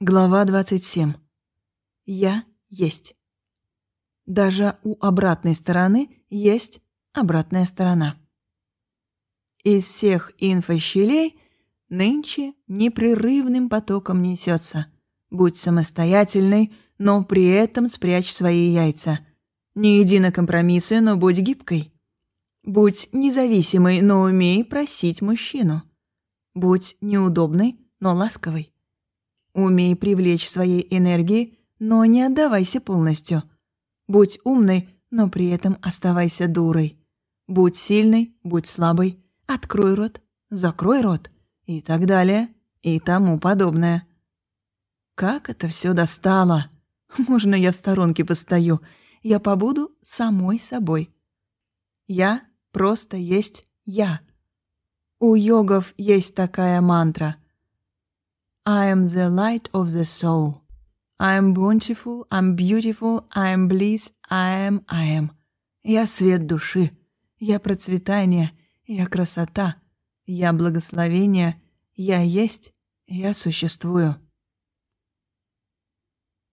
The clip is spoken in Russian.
Глава 27. Я есть. Даже у обратной стороны есть обратная сторона. Из всех инфощелей нынче непрерывным потоком несется. Будь самостоятельной, но при этом спрячь свои яйца. Не иди на компромиссы, но будь гибкой. Будь независимой, но умей просить мужчину. Будь неудобной, но ласковой. Умей привлечь своей энергии, но не отдавайся полностью. Будь умной, но при этом оставайся дурой. Будь сильной, будь слабой, открой рот, закрой рот и так далее, и тому подобное. Как это все достало! Можно я в сторонке постою? Я побуду самой собой. Я просто есть я. У йогов есть такая мантра — I am the light of the soul. I am bountiful, I'm beautiful, I am bliss, I am, I am. Я свет души, я процветание, я красота, я благословение, я есть, я существую.